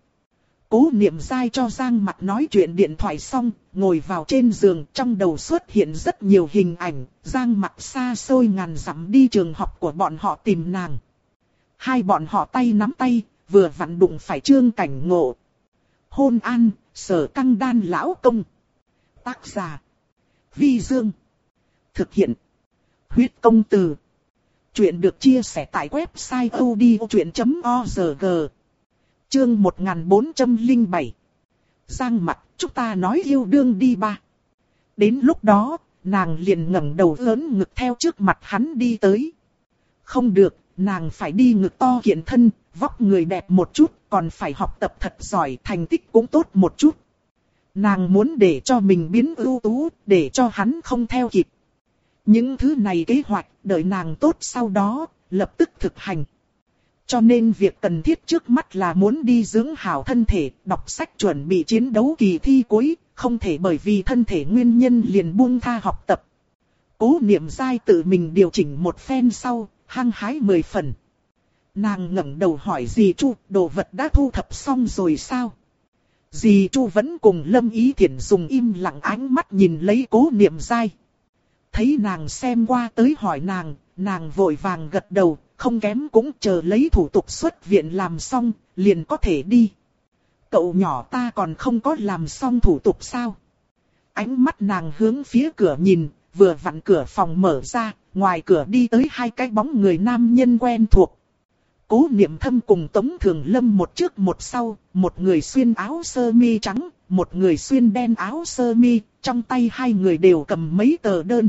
Cố niệm dai cho Giang mặt nói chuyện điện thoại xong, ngồi vào trên giường trong đầu xuất hiện rất nhiều hình ảnh, Giang mặt xa xôi ngàn dặm đi trường học của bọn họ tìm nàng. Hai bọn họ tay nắm tay, vừa vặn đụng phải trương cảnh ngộ. Hôn an, sở căng đan lão công. Tác giả. Vi Dương. Thực hiện. Huyết công từ. Chuyện được chia sẻ tại website odchuyện.org. Chương 1407. Giang mặt, chúng ta nói yêu đương đi ba. Đến lúc đó, nàng liền ngẩng đầu lớn ngực theo trước mặt hắn đi tới. Không được, nàng phải đi ngực to kiện thân, vóc người đẹp một chút, còn phải học tập thật giỏi, thành tích cũng tốt một chút. Nàng muốn để cho mình biến ưu tú, để cho hắn không theo kịp. Những thứ này kế hoạch, đợi nàng tốt sau đó, lập tức thực hành. Cho nên việc cần thiết trước mắt là muốn đi dưỡng hảo thân thể, đọc sách chuẩn bị chiến đấu kỳ thi cuối, không thể bởi vì thân thể nguyên nhân liền buông tha học tập. Cố niệm dai tự mình điều chỉnh một phen sau, hăng hái mười phần. Nàng ngẩng đầu hỏi dì Chu, đồ vật đã thu thập xong rồi sao? Dì Chu vẫn cùng Lâm Ý Thiển dùng im lặng ánh mắt nhìn lấy cố niệm dai. Thấy nàng xem qua tới hỏi nàng, nàng vội vàng gật đầu, không kém cũng chờ lấy thủ tục xuất viện làm xong, liền có thể đi. Cậu nhỏ ta còn không có làm xong thủ tục sao? Ánh mắt nàng hướng phía cửa nhìn, vừa vặn cửa phòng mở ra, ngoài cửa đi tới hai cái bóng người nam nhân quen thuộc. Cố niệm thâm cùng Tống Thường Lâm một trước một sau, một người xuyên áo sơ mi trắng, một người xuyên đen áo sơ mi, trong tay hai người đều cầm mấy tờ đơn.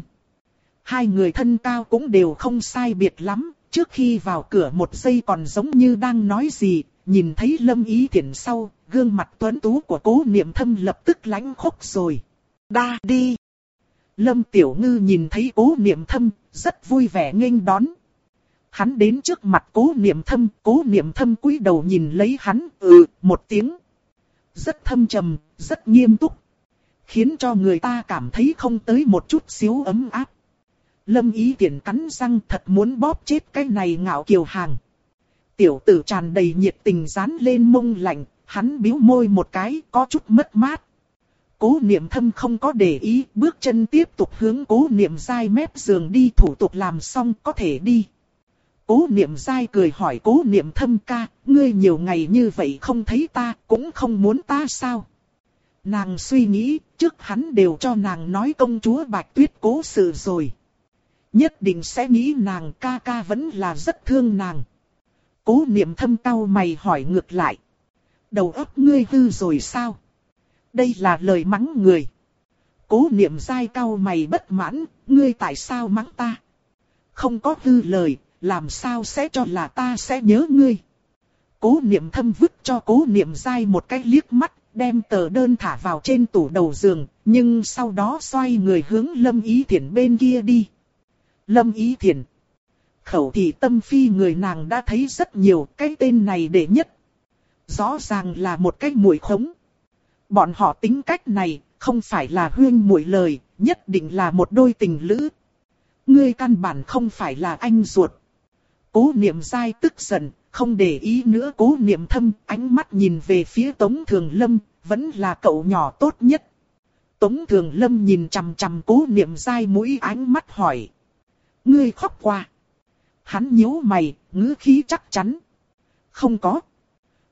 Hai người thân cao cũng đều không sai biệt lắm, trước khi vào cửa một giây còn giống như đang nói gì, nhìn thấy Lâm Ý Thiển sau, gương mặt tuấn tú của cố niệm thâm lập tức lánh khốc rồi. Đa đi! Lâm Tiểu Ngư nhìn thấy cố niệm thâm, rất vui vẻ nghênh đón. Hắn đến trước mặt cố niệm thâm, cố niệm thâm cúi đầu nhìn lấy hắn, ừ, một tiếng. Rất thâm trầm, rất nghiêm túc. Khiến cho người ta cảm thấy không tới một chút xíu ấm áp. Lâm ý tiện cắn răng thật muốn bóp chết cái này ngạo kiều hàng. Tiểu tử tràn đầy nhiệt tình dán lên mông lạnh, hắn biếu môi một cái có chút mất mát. Cố niệm thâm không có để ý, bước chân tiếp tục hướng cố niệm dai mép giường đi thủ tục làm xong có thể đi. Cố niệm dai cười hỏi cố niệm thâm ca, ngươi nhiều ngày như vậy không thấy ta, cũng không muốn ta sao? Nàng suy nghĩ, trước hắn đều cho nàng nói công chúa Bạch Tuyết cố sự rồi. Nhất định sẽ nghĩ nàng ca ca vẫn là rất thương nàng. Cố niệm thâm cau mày hỏi ngược lại. Đầu óc ngươi hư rồi sao? Đây là lời mắng người. Cố niệm dai cau mày bất mãn, ngươi tại sao mắng ta? Không có hư lời, làm sao sẽ cho là ta sẽ nhớ ngươi? Cố niệm thâm vứt cho cố niệm dai một cái liếc mắt, đem tờ đơn thả vào trên tủ đầu giường, nhưng sau đó xoay người hướng Lâm Ý Thiển bên kia đi. Lâm Ý thiền Khẩu thị tâm phi người nàng đã thấy rất nhiều cái tên này để nhất. Rõ ràng là một cái mũi khống. Bọn họ tính cách này, không phải là huyên mũi lời, nhất định là một đôi tình lữ. Ngươi căn bản không phải là anh ruột. Cố niệm dai tức giận, không để ý nữa cố niệm thâm, ánh mắt nhìn về phía Tống Thường Lâm, vẫn là cậu nhỏ tốt nhất. Tống Thường Lâm nhìn chằm chằm cố niệm dai mũi ánh mắt hỏi. Ngươi khóc qua. Hắn nhíu mày, ngữ khí chắc chắn. Không có.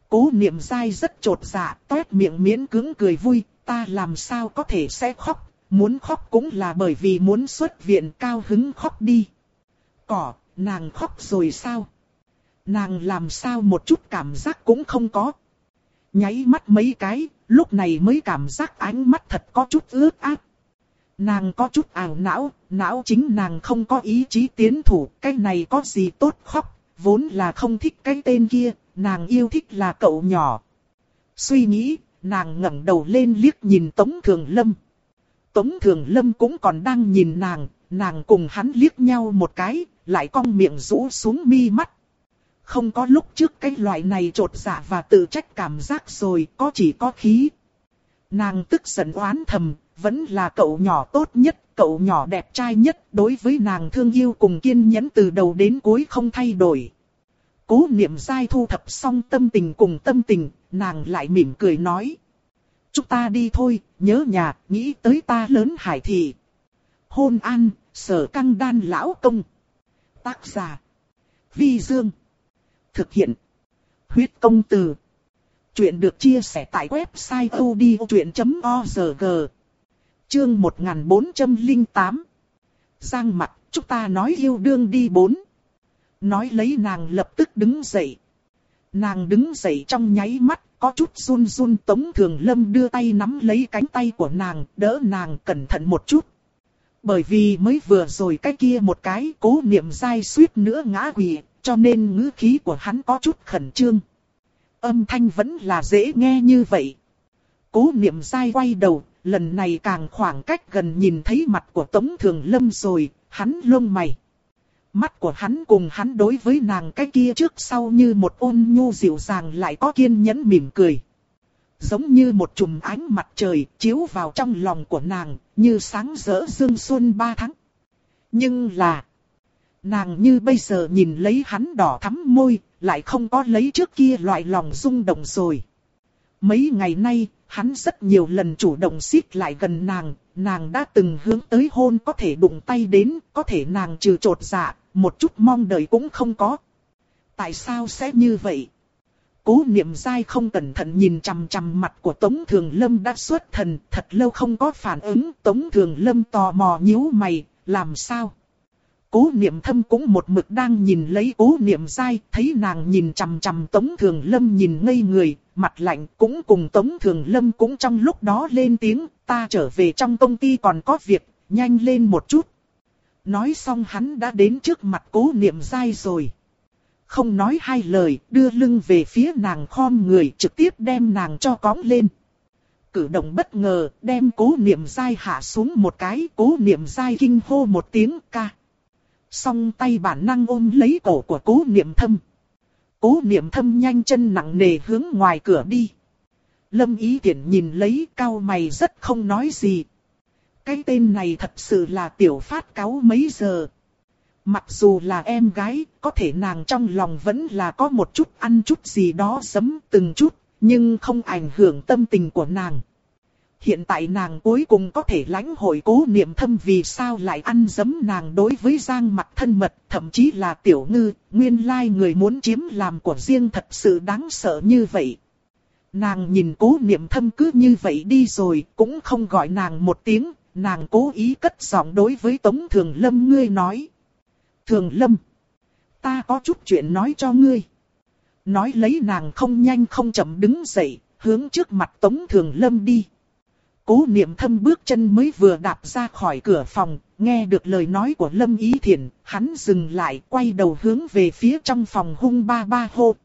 Cố niệm dai rất trột dạ, toét miệng miễn cứng cười vui, ta làm sao có thể sẽ khóc, muốn khóc cũng là bởi vì muốn xuất viện cao hứng khóc đi. Cỏ, nàng khóc rồi sao? Nàng làm sao một chút cảm giác cũng không có. Nháy mắt mấy cái, lúc này mới cảm giác ánh mắt thật có chút ướt áp, Nàng có chút ảo não, não chính nàng không có ý chí tiến thủ, cái này có gì tốt khóc, vốn là không thích cái tên kia, nàng yêu thích là cậu nhỏ. Suy nghĩ, nàng ngẩng đầu lên liếc nhìn Tống Thường Lâm. Tống Thường Lâm cũng còn đang nhìn nàng, nàng cùng hắn liếc nhau một cái, lại cong miệng rũ xuống mi mắt. Không có lúc trước cái loại này trột dạ và tự trách cảm giác rồi, có chỉ có khí. Nàng tức giận oán thầm, vẫn là cậu nhỏ tốt nhất, cậu nhỏ đẹp trai nhất, đối với nàng thương yêu cùng kiên nhẫn từ đầu đến cuối không thay đổi. Cố niệm dai thu thập xong tâm tình cùng tâm tình, nàng lại mỉm cười nói. Chúng ta đi thôi, nhớ nhà, nghĩ tới ta lớn hải thị. Hôn an, sở căng đan lão công. Tác giả. Vi Dương. Thực hiện. Huyết công từ. Chuyện được chia sẻ tại website odchuyện.org. Chương 1408. Giang mặt, chúng ta nói yêu đương đi bốn. Nói lấy nàng lập tức đứng dậy. Nàng đứng dậy trong nháy mắt, có chút run run Tống Thường Lâm đưa tay nắm lấy cánh tay của nàng, đỡ nàng cẩn thận một chút. Bởi vì mới vừa rồi cái kia một cái cố niệm dai suýt nữa ngã quỵ, cho nên ngữ khí của hắn có chút khẩn trương. Âm thanh vẫn là dễ nghe như vậy. Cố niệm dai quay đầu, lần này càng khoảng cách gần nhìn thấy mặt của Tống Thường Lâm rồi, hắn lông mày. Mắt của hắn cùng hắn đối với nàng cái kia trước sau như một ôn nhu dịu dàng lại có kiên nhẫn mỉm cười. Giống như một chùm ánh mặt trời chiếu vào trong lòng của nàng, như sáng rỡ dương xuân ba tháng. Nhưng là, nàng như bây giờ nhìn lấy hắn đỏ thắm môi, lại không có lấy trước kia loại lòng rung động rồi. Mấy ngày nay, hắn rất nhiều lần chủ động xích lại gần nàng, nàng đã từng hướng tới hôn có thể đụng tay đến, có thể nàng trừ trột dạ, một chút mong đợi cũng không có. Tại sao sẽ như vậy? Cố niệm dai không cẩn thận nhìn chằm chằm mặt của Tống Thường Lâm đã xuất thần, thật lâu không có phản ứng, Tống Thường Lâm tò mò nhíu mày, làm sao? Cố niệm thâm cũng một mực đang nhìn lấy cố niệm dai, thấy nàng nhìn chằm chằm Tống Thường Lâm nhìn ngây người, mặt lạnh cũng cùng Tống Thường Lâm cũng trong lúc đó lên tiếng, ta trở về trong công ty còn có việc, nhanh lên một chút. Nói xong hắn đã đến trước mặt cố niệm dai rồi. Không nói hai lời, đưa lưng về phía nàng khom người trực tiếp đem nàng cho cõng lên. Cử động bất ngờ, đem cố niệm dai hạ xuống một cái, cố niệm dai kinh hô một tiếng ca. Song tay bản năng ôm lấy cổ của cố niệm thâm. Cố niệm thâm nhanh chân nặng nề hướng ngoài cửa đi. Lâm ý tiện nhìn lấy cao mày rất không nói gì. Cái tên này thật sự là tiểu phát cáo mấy giờ. Mặc dù là em gái, có thể nàng trong lòng vẫn là có một chút ăn chút gì đó sấm từng chút, nhưng không ảnh hưởng tâm tình của nàng. Hiện tại nàng cuối cùng có thể lãnh hội cố niệm thâm vì sao lại ăn dấm nàng đối với giang mặt thân mật, thậm chí là tiểu ngư, nguyên lai người muốn chiếm làm của riêng thật sự đáng sợ như vậy. Nàng nhìn cố niệm thâm cứ như vậy đi rồi, cũng không gọi nàng một tiếng, nàng cố ý cất giọng đối với Tống Thường Lâm ngươi nói. Thường Lâm, ta có chút chuyện nói cho ngươi. Nói lấy nàng không nhanh không chậm đứng dậy, hướng trước mặt Tống Thường Lâm đi. Cố niệm thâm bước chân mới vừa đạp ra khỏi cửa phòng, nghe được lời nói của Lâm Ý Thiển, hắn dừng lại, quay đầu hướng về phía trong phòng hung ba ba hô.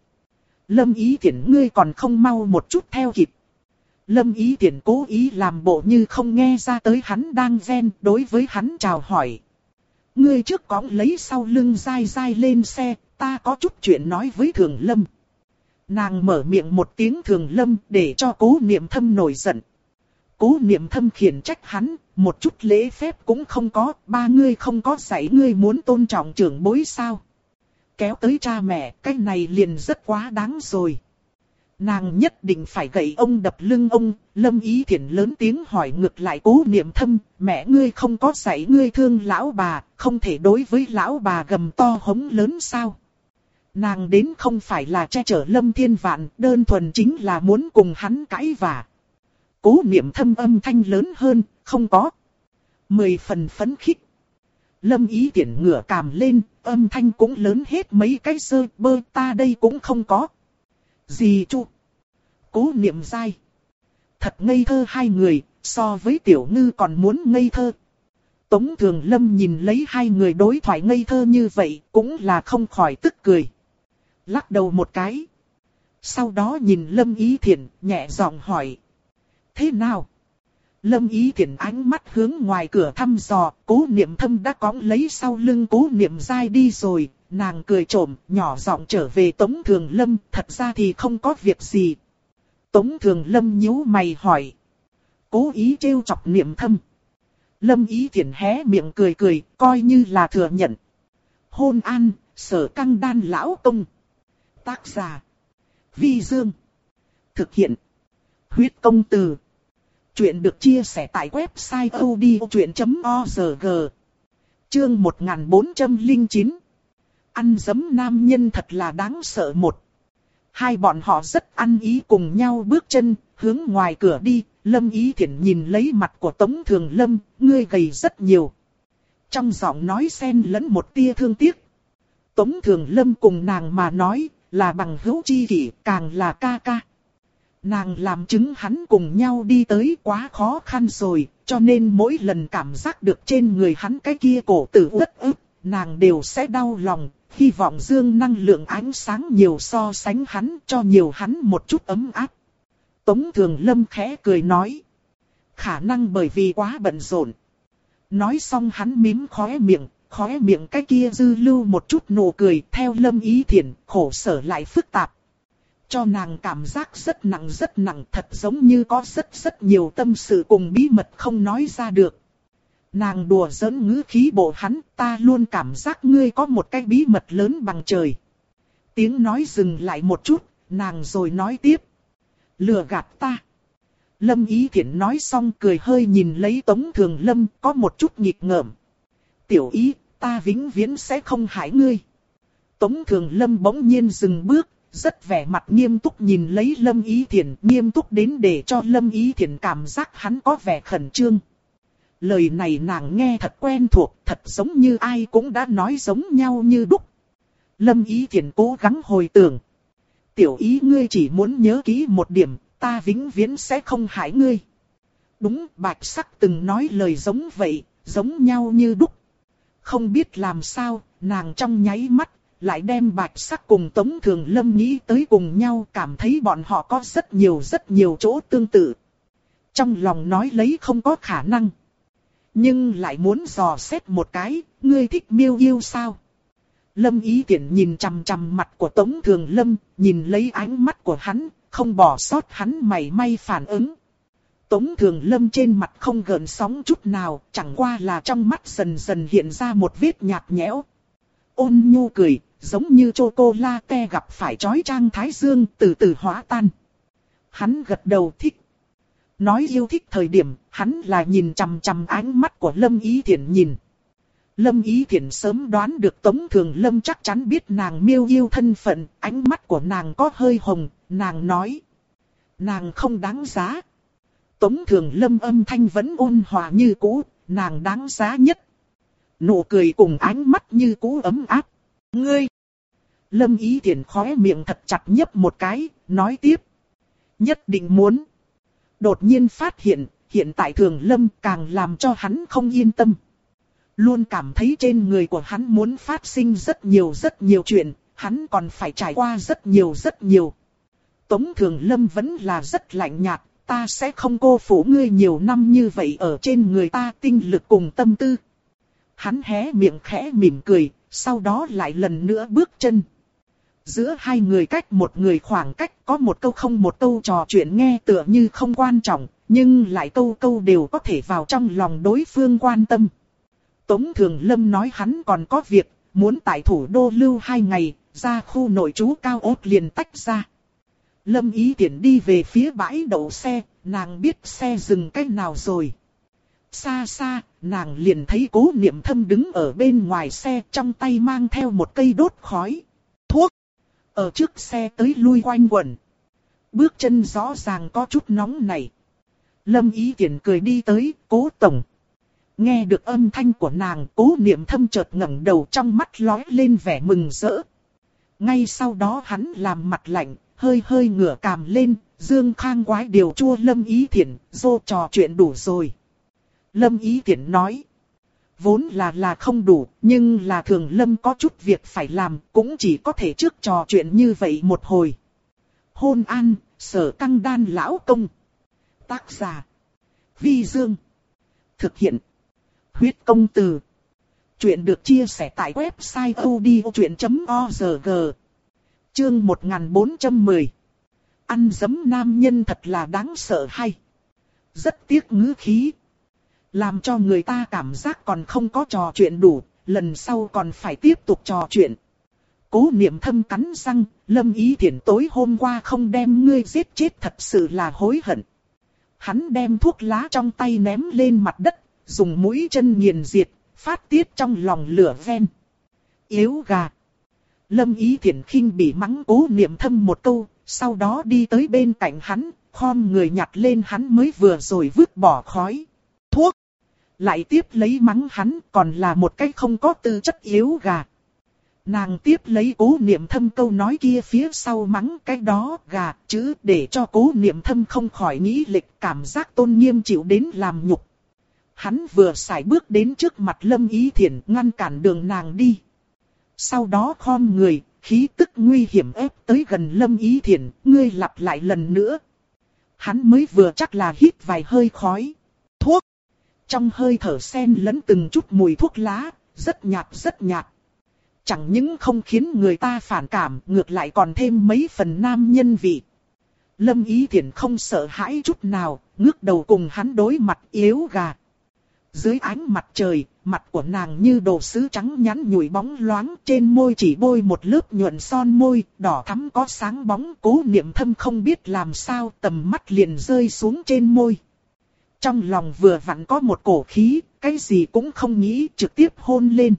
Lâm Ý Thiển ngươi còn không mau một chút theo kịp. Lâm Ý Thiển cố ý làm bộ như không nghe ra tới hắn đang ghen đối với hắn chào hỏi. Ngươi trước cõng lấy sau lưng dai dai lên xe, ta có chút chuyện nói với Thường Lâm. Nàng mở miệng một tiếng Thường Lâm để cho cố niệm thâm nổi giận. Cố niệm thâm khiển trách hắn, một chút lễ phép cũng không có, ba ngươi không có dạy ngươi muốn tôn trọng trưởng bối sao. Kéo tới cha mẹ, cái này liền rất quá đáng rồi. Nàng nhất định phải gậy ông đập lưng ông, lâm ý thiện lớn tiếng hỏi ngược lại cố niệm thâm, mẹ ngươi không có dạy ngươi thương lão bà, không thể đối với lão bà gầm to hống lớn sao. Nàng đến không phải là che chở lâm thiên vạn, đơn thuần chính là muốn cùng hắn cãi vả. Cố niệm thâm âm thanh lớn hơn, không có. Mười phần phấn khích. Lâm ý tiện ngửa càm lên, âm thanh cũng lớn hết mấy cái sơ bơ ta đây cũng không có. Gì chu? Cố niệm dai. Thật ngây thơ hai người, so với tiểu ngư còn muốn ngây thơ. Tống Thường Lâm nhìn lấy hai người đối thoại ngây thơ như vậy, cũng là không khỏi tức cười. Lắc đầu một cái. Sau đó nhìn Lâm Ý Thiển, nhẹ giọng hỏi, thế nào? Lâm ý thiện ánh mắt hướng ngoài cửa thăm dò, cố niệm thâm đã cõng lấy sau lưng cố niệm dai đi rồi, nàng cười trộm, nhỏ giọng trở về Tống Thường Lâm, thật ra thì không có việc gì. Tống Thường Lâm nhíu mày hỏi. Cố ý trêu chọc niệm thâm. Lâm ý thiện hé miệng cười cười, coi như là thừa nhận. Hôn an, sở căng đan lão công. Tác giả. Vi Dương. Thực hiện. Huyết công từ. Chuyện được chia sẻ tại website odchuyện.org. Chương 1409. Ăn dấm nam nhân thật là đáng sợ một. Hai bọn họ rất ăn ý cùng nhau bước chân, hướng ngoài cửa đi, Lâm Ý Thiển nhìn lấy mặt của Tống Thường Lâm, ngươi gầy rất nhiều. Trong giọng nói xen lẫn một tia thương tiếc. Tống Thường Lâm cùng nàng mà nói, là bằng hữu chi kỷ, càng là ca ca. Nàng làm chứng hắn cùng nhau đi tới quá khó khăn rồi, cho nên mỗi lần cảm giác được trên người hắn cái kia cổ tử uất ức, nàng đều sẽ đau lòng, hy vọng dương năng lượng ánh sáng nhiều so sánh hắn cho nhiều hắn một chút ấm áp. Tống Thường Lâm khẽ cười nói. Khả năng bởi vì quá bận rộn. Nói xong hắn mím khóe miệng, khóe miệng cái kia dư lưu một chút nụ cười theo Lâm Ý Thiển, khổ sở lại phức tạp cho nàng cảm giác rất nặng rất nặng thật giống như có rất rất nhiều tâm sự cùng bí mật không nói ra được. Nàng đùa giỡn ngữ khí bộ hắn, ta luôn cảm giác ngươi có một cái bí mật lớn bằng trời. Tiếng nói dừng lại một chút, nàng rồi nói tiếp. Lừa gạt ta. Lâm Ý Thiển nói xong cười hơi nhìn lấy Tống Thường Lâm có một chút nghịch ngợm. Tiểu Ý, ta vĩnh viễn sẽ không hại ngươi. Tống Thường Lâm bỗng nhiên dừng bước, rất vẻ mặt nghiêm túc nhìn lấy Lâm Ý Thiển, nghiêm túc đến để cho Lâm Ý Thiển cảm giác hắn có vẻ khẩn trương. Lời này nàng nghe thật quen thuộc, thật giống như ai cũng đã nói giống nhau như đúc. Lâm Ý Thiển cố gắng hồi tưởng. Tiểu ý ngươi chỉ muốn nhớ kỹ một điểm, ta vĩnh viễn sẽ không hại ngươi. Đúng, bạch sắc từng nói lời giống vậy, giống nhau như đúc. Không biết làm sao, nàng trong nháy mắt, lại đem bạch sắc cùng Tống Thường Lâm nghĩ tới cùng nhau cảm thấy bọn họ có rất nhiều rất nhiều chỗ tương tự. Trong lòng nói lấy không có khả năng. Nhưng lại muốn dò xét một cái, ngươi thích miêu yêu sao? Lâm ý tiện nhìn chằm chằm mặt của Tống Thường Lâm, nhìn lấy ánh mắt của hắn, không bỏ sót hắn mảy may phản ứng. Tống Thường Lâm trên mặt không gợn sóng chút nào, chẳng qua là trong mắt dần dần hiện ra một vết nhạt nhẽo. Ôn nhu cười, giống như chocolate gặp phải chói trang thái dương từ từ hóa tan. Hắn gật đầu thích. Nói yêu thích thời điểm, hắn là nhìn chằm chằm ánh mắt của Lâm Ý Thiển nhìn. Lâm Ý Thiển sớm đoán được Tống Thường Lâm chắc chắn biết nàng miêu yêu thân phận, ánh mắt của nàng có hơi hồng, nàng nói. Nàng không đáng giá. Tống Thường Lâm âm thanh vẫn ôn hòa như cũ, nàng đáng giá nhất. Nụ cười cùng ánh mắt như cũ ấm áp. Ngươi! Lâm Ý Thiển khóe miệng thật chặt nhấp một cái, nói tiếp. Nhất định muốn. Đột nhiên phát hiện, hiện tại Thường Lâm càng làm cho hắn không yên tâm. Luôn cảm thấy trên người của hắn muốn phát sinh rất nhiều rất nhiều chuyện, hắn còn phải trải qua rất nhiều rất nhiều. Tống Thường Lâm vẫn là rất lạnh nhạt, ta sẽ không cô phụ ngươi nhiều năm như vậy ở trên người ta tinh lực cùng tâm tư. Hắn hé miệng khẽ mỉm cười, sau đó lại lần nữa bước chân. Giữa hai người cách một người khoảng cách có một câu không một câu trò chuyện nghe tựa như không quan trọng, nhưng lại câu câu đều có thể vào trong lòng đối phương quan tâm. Tống Thường Lâm nói hắn còn có việc, muốn tại thủ đô lưu hai ngày, ra khu nội trú cao ốt liền tách ra. Lâm ý tiện đi về phía bãi đậu xe, nàng biết xe dừng cách nào rồi. Xa xa, nàng liền thấy cố niệm thâm đứng ở bên ngoài xe trong tay mang theo một cây đốt khói. Thuốc! Ở trước xe tới lui quanh quẩn. Bước chân rõ ràng có chút nóng này. Lâm ý tiện cười đi tới, cố tổng. Nghe được âm thanh của nàng, cố niệm thâm chợt ngẩng đầu trong mắt lóe lên vẻ mừng rỡ. Ngay sau đó hắn làm mặt lạnh, hơi hơi ngửa cằm lên, dương khang quái điều chua lâm ý thiện, dô trò chuyện đủ rồi. Lâm ý tiện nói. Vốn là là không đủ, nhưng là thường lâm có chút việc phải làm, cũng chỉ có thể trước trò chuyện như vậy một hồi. Hôn an, sở căng đan lão công. Tác giả. Vi Dương. Thực hiện. Huyết công từ. Chuyện được chia sẻ tại website odchuyện.org. Chương 1410. Ăn dấm nam nhân thật là đáng sợ hay. Rất tiếc ngữ khí. Làm cho người ta cảm giác còn không có trò chuyện đủ, lần sau còn phải tiếp tục trò chuyện. Cố niệm thâm cắn răng, lâm ý thiện tối hôm qua không đem ngươi giết chết thật sự là hối hận. Hắn đem thuốc lá trong tay ném lên mặt đất, dùng mũi chân nghiền diệt, phát tiết trong lòng lửa ven. Yếu gà. Lâm ý thiện khinh bị mắng cố niệm thâm một câu, sau đó đi tới bên cạnh hắn, khom người nhặt lên hắn mới vừa rồi vứt bỏ khói. Lại tiếp lấy mắng hắn còn là một cái không có tư chất yếu gà. Nàng tiếp lấy cố niệm thâm câu nói kia phía sau mắng cái đó gà chứ để cho cố niệm thâm không khỏi nghĩ lịch cảm giác tôn nghiêm chịu đến làm nhục. Hắn vừa xài bước đến trước mặt lâm ý thiền ngăn cản đường nàng đi. Sau đó khom người, khí tức nguy hiểm ép tới gần lâm ý thiền, ngươi lặp lại lần nữa. Hắn mới vừa chắc là hít vài hơi khói. Thuốc. Trong hơi thở sen lẫn từng chút mùi thuốc lá, rất nhạt rất nhạt. Chẳng những không khiến người ta phản cảm, ngược lại còn thêm mấy phần nam nhân vị. Lâm Ý Thiển không sợ hãi chút nào, ngước đầu cùng hắn đối mặt yếu gà. Dưới ánh mặt trời, mặt của nàng như đồ sứ trắng nhắn nhủi bóng loáng, trên môi chỉ bôi một lớp nhuận son môi, đỏ thắm có sáng bóng, cố niệm thâm không biết làm sao, tầm mắt liền rơi xuống trên môi. Trong lòng vừa vặn có một cổ khí, cái gì cũng không nghĩ, trực tiếp hôn lên.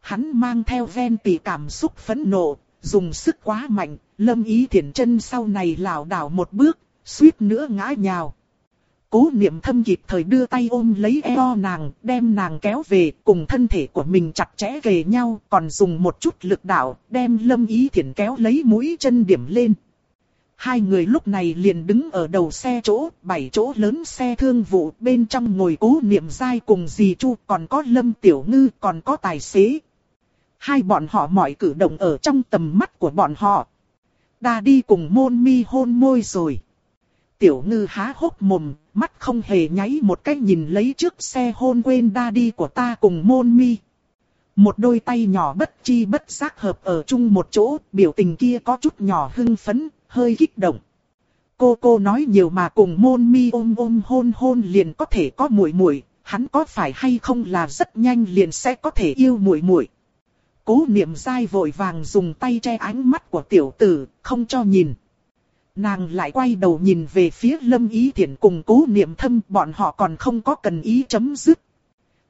Hắn mang theo ven tỉ cảm xúc phẫn nộ, dùng sức quá mạnh, lâm ý thiển chân sau này lảo đảo một bước, suýt nữa ngã nhào. Cố niệm thâm kịp thời đưa tay ôm lấy eo nàng, đem nàng kéo về, cùng thân thể của mình chặt chẽ kề nhau, còn dùng một chút lực đạo, đem lâm ý thiển kéo lấy mũi chân điểm lên. Hai người lúc này liền đứng ở đầu xe chỗ, bảy chỗ lớn xe thương vụ, bên trong ngồi cố niệm dai cùng dì Chu, còn có lâm tiểu ngư, còn có tài xế. Hai bọn họ mọi cử động ở trong tầm mắt của bọn họ. Đa đi cùng môn mi hôn môi rồi. Tiểu ngư há hốc mồm, mắt không hề nháy một cách nhìn lấy trước xe hôn quên đa đi của ta cùng môn mi. Một đôi tay nhỏ bất chi bất giác hợp ở chung một chỗ, biểu tình kia có chút nhỏ hưng phấn, hơi kích động. Cô cô nói nhiều mà cùng môn mi ôm ôm hôn hôn liền có thể có muội muội, hắn có phải hay không là rất nhanh liền sẽ có thể yêu muội muội. Cố niệm dai vội vàng dùng tay che ánh mắt của tiểu tử, không cho nhìn. Nàng lại quay đầu nhìn về phía lâm ý thiện cùng cố niệm thâm bọn họ còn không có cần ý chấm dứt.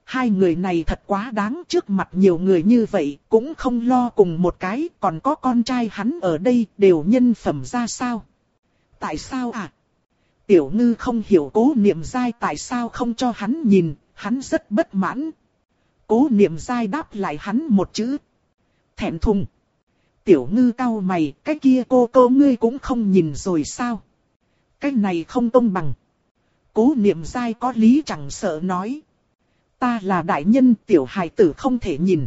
Hai người này thật quá đáng trước mặt nhiều người như vậy, cũng không lo cùng một cái, còn có con trai hắn ở đây đều nhân phẩm ra sao. Tại sao à? Tiểu ngư không hiểu cố niệm dai tại sao không cho hắn nhìn, hắn rất bất mãn. Cố niệm dai đáp lại hắn một chữ. Thẹn thùng. Tiểu ngư cau mày, cái kia cô cô ngươi cũng không nhìn rồi sao? Cái này không công bằng. Cố niệm dai có lý chẳng sợ nói. Ta là đại nhân tiểu hài tử không thể nhìn.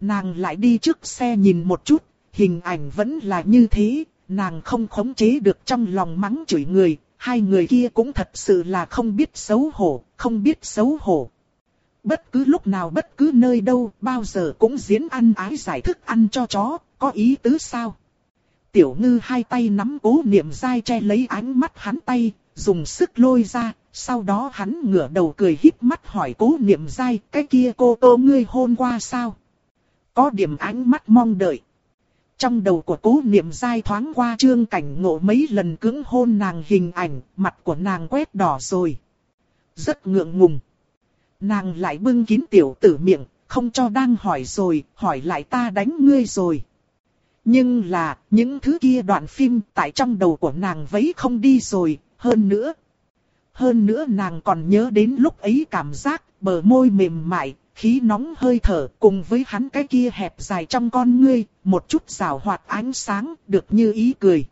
Nàng lại đi trước xe nhìn một chút, hình ảnh vẫn là như thế, nàng không khống chế được trong lòng mắng chửi người, hai người kia cũng thật sự là không biết xấu hổ, không biết xấu hổ. Bất cứ lúc nào bất cứ nơi đâu, bao giờ cũng diễn ăn ái giải thức ăn cho chó, có ý tứ sao? Tiểu ngư hai tay nắm cố niệm dai che lấy ánh mắt hắn tay, dùng sức lôi ra, sau đó hắn ngửa đầu cười híp mắt hỏi cố niệm dai, cái kia cô tô ngươi hôn qua sao? Có điểm ánh mắt mong đợi. Trong đầu của cố niệm dai thoáng qua trương cảnh ngộ mấy lần cứng hôn nàng hình ảnh, mặt của nàng quét đỏ rồi. Rất ngượng ngùng. Nàng lại bưng kín tiểu tử miệng, không cho đang hỏi rồi, hỏi lại ta đánh ngươi rồi. Nhưng là, những thứ kia đoạn phim tại trong đầu của nàng vấy không đi rồi, hơn nữa. Hơn nữa nàng còn nhớ đến lúc ấy cảm giác bờ môi mềm mại, khí nóng hơi thở cùng với hắn cái kia hẹp dài trong con ngươi, một chút rào hoạt ánh sáng, được như ý cười.